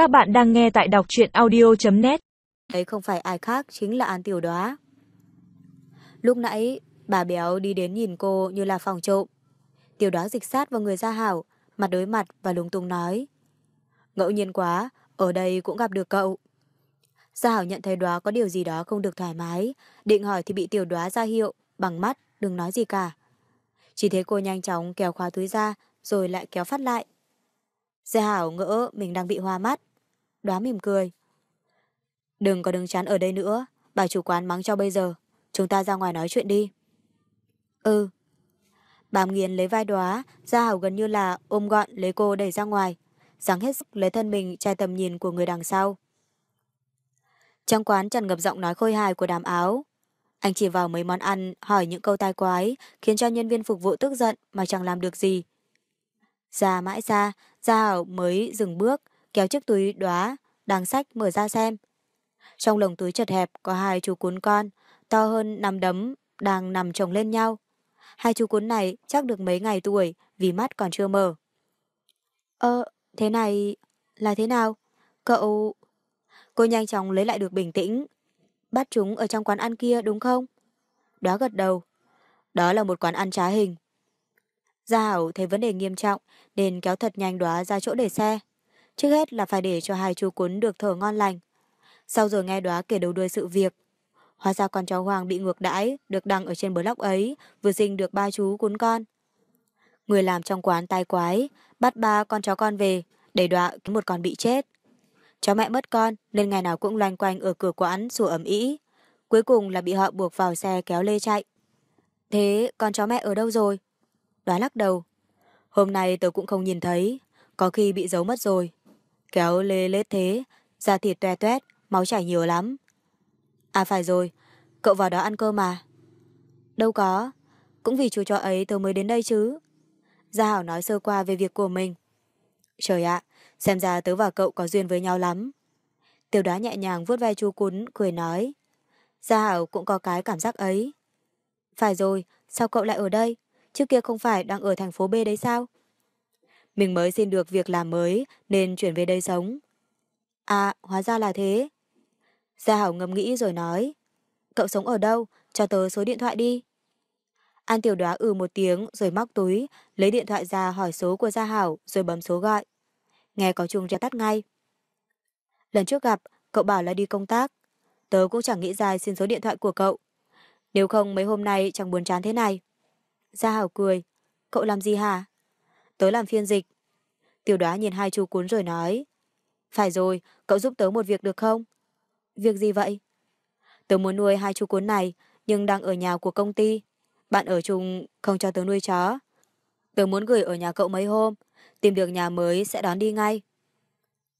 Các bạn đang nghe tại đọc truyện audio.net Đấy không phải ai khác chính là An Tiểu Đoá. Lúc nãy, bà béo đi đến nhìn cô như là phòng trộm. Tiểu Đoá dịch sát vào người Gia Hảo, mặt đối mặt và lúng túng nói. Ngẫu nhiên quá, ở đây cũng gặp được cậu. Gia Hảo nhận thấy Đoá có điều gì đó không được thoải mái, định hỏi thì bị Tiểu Đoá ra hiệu, bằng mắt, đừng nói gì cả. Chỉ thấy cô nhanh chóng kéo khóa túi ra, rồi lại kéo phát lại. Gia Hảo ngỡ mình đang bị hoa mắt. Đoá mỉm cười. Đừng có đứng chán ở đây nữa, bà chủ quán mắng cho bây giờ. Chúng ta ra ngoài nói chuyện đi. Ừ. Bà nghiền lấy vai đoá, Gia Hảo gần như là ôm gọn lấy cô đẩy ra ngoài, dáng hết sức lấy thân mình trai tầm nhìn của người đằng sau. Trong quán tràn ngập giọng nói khôi hài của đám áo. Anh chỉ vào mấy món ăn, hỏi những câu tai quái, khiến cho nhân viên phục vụ tức giận mà chẳng làm được gì. Ra mãi ra, Gia Hảo mới dừng bước, kéo chiếc túi đóa, đang sách mở ra xem. Trong lồng túi chật hẹp có hai chú cuốn con, to hơn nằm đấm, đang nằm chồng lên nhau. Hai chú cuốn này chắc được mấy ngày tuổi vì mắt còn chưa mở. Ơ, thế này là thế nào? Cậu... Cô nhanh chóng lấy lại được bình tĩnh. Bắt chúng ở trong quán ăn kia đúng không? Đó gật đầu. Đó là một quán ăn trá hình. Gia Hảo thấy vấn đề nghiêm trọng nên kéo thật nhanh đóa ra chỗ để xe. Trước hết là phải để cho hai chú cuốn được thở ngon lành. Sau rồi nghe đóa kể đầu đuôi sự việc. Hóa ra con cháu Hoàng bị ngược đãi, được đăng ở trên blog ấy, vừa sinh được ba chú cuốn con. Người làm trong quán tai quái, bắt ba con chó con về, để đọa một con bị chết. Cháu mẹ mất con nên ngày nào cũng loanh quanh ở cửa quán sủa ẩm ý. Cuối cùng là bị họ buộc vào xe kéo lê chạy. Thế con chó mẹ ở đâu rồi? Đoá lắc đầu. Hôm nay tớ cũng không nhìn thấy, có khi bị giấu mất rồi. Kéo lê lết thế, da thịt toe toét, máu chảy nhiều lắm. À phải rồi, cậu vào đó ăn cơm mà. Đâu có, cũng vì chú chó ấy tớ mới đến đây chứ. Gia Hảo nói sơ qua về việc của mình. Trời ạ, xem ra tớ và cậu có duyên với nhau lắm. Tiểu đá nhẹ nhàng vuốt vai chú cún, cười nói. Gia Hảo cũng có cái cảm giác ấy. Phải rồi, sao cậu lại ở đây? Trước kia không phải đang ở thành phố B đấy sao? Mình mới xin được việc làm mới nên chuyển về đây sống. À, hóa ra là thế. Gia Hảo ngẫm nghĩ rồi nói. Cậu sống ở đâu? Cho tớ số điện thoại đi. An Tiểu Đoá ừ một tiếng rồi móc túi, lấy điện thoại ra hỏi số của Gia Hảo rồi bấm số gọi. Nghe có chuông reo tắt ngay. Lần trước gặp, cậu bảo là đi công tác. Tớ cũng chẳng nghĩ dài xin số điện thoại của cậu. Nếu không mấy hôm nay chẳng buồn chán thế này. Gia Hảo cười. Cậu làm gì hả? Tớ làm phiên dịch. Tiểu đoá nhìn hai chú cuốn rồi nói. Phải rồi, cậu giúp tớ một việc được không? Việc gì vậy? Tớ muốn nuôi hai chú cuốn này, nhưng đang ở nhà của công ty. Bạn ở chung không cho tớ nuôi chó. Tớ muốn gửi ở nhà cậu mấy hôm, tìm được nhà mới sẽ đón đi ngay.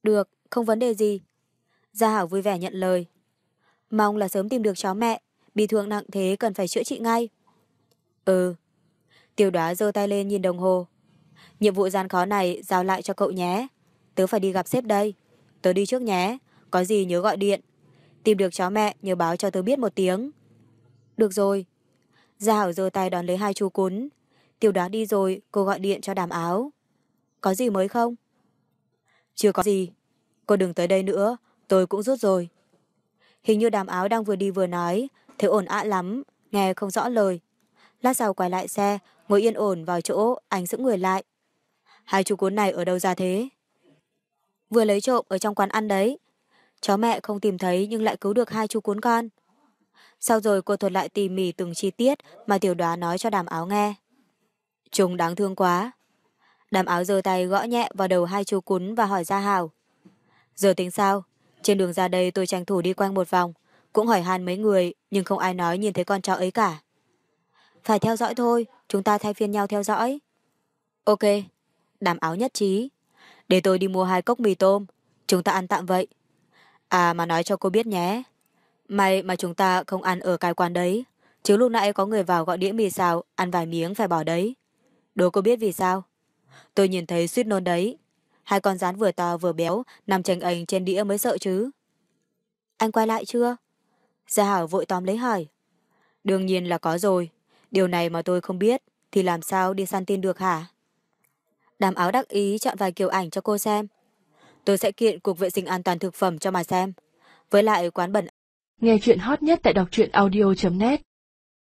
Được, không vấn đề gì. Gia Hảo vui vẻ nhận lời. Mong là sớm tìm được chó mẹ, bị thương nặng thế cần phải chữa trị ngay. Ừ. Tiểu đoá giơ tay lên nhìn đồng hồ. Nhiệm vụ gian khó này giao lại cho cậu nhé. Tớ phải đi gặp sếp đây. Tớ đi trước nhé. Có gì nhớ gọi điện. Tìm được chó mẹ nhớ báo cho tớ biết một tiếng. Được rồi. Gia Hảo giơ tay đón lấy hai chú cún. Tiểu đoá đi rồi, cô gọi điện cho đàm áo. Có gì mới không? Chưa có gì. Cô đừng tới đây nữa, tôi cũng rút rồi. Hình như đàm áo đang vừa đi vừa nói, thấy ổn ạ lắm, nghe không rõ lời. Lát sau quay lại xe, ngồi yên ổn vào chỗ, anh giữ người lại. Hai chú cuốn này ở đâu ra thế? Vừa lấy trộm ở trong quán ăn đấy. Chó mẹ không tìm thấy nhưng lại cứu được hai chú cuốn con. Sau rồi cô thuật lại tỉ mỉ từng chi tiết mà tiểu đoá nói cho đàm áo nghe. Chúng đáng thương quá. Đàm áo giơ tay gõ nhẹ vào đầu hai chú cún và hỏi ra hào. Giờ tính sao? Trên đường ra đây tôi tranh thủ đi quanh một vòng. Cũng hỏi han mấy người nhưng không ai nói nhìn thấy con chó ấy cả. Phải theo dõi thôi, chúng ta thay phiên nhau theo dõi. Ok, đàm áo nhất trí. Để tôi đi mua hai cốc mì tôm, chúng ta ăn tạm vậy. À mà nói cho cô biết nhé. May mà chúng ta không ăn ở cái quán đấy. Chứ lúc nãy có người vào gọi đĩa mì xào, ăn vài miếng phải bỏ đấy. Đố cô biết vì sao? Tôi nhìn thấy suýt nôn đấy. Hai con rán vừa to vừa béo, nằm tranh ảnh trên đĩa mới sợ chứ. Anh quay lại chưa? Gia Hảo vội tóm lấy hỏi. Đương nhiên là có rồi. Điều này mà tôi không biết, thì làm sao đi săn tin được hả? Đàm áo đắc ý chọn vài kiểu ảnh cho cô xem. tôi sẽ kiện Cục Vệ sinh An toàn Thực phẩm cho mà xem. Với lại quán bẩn Nghe chuyện hot nhất tại đọc truyện audio.net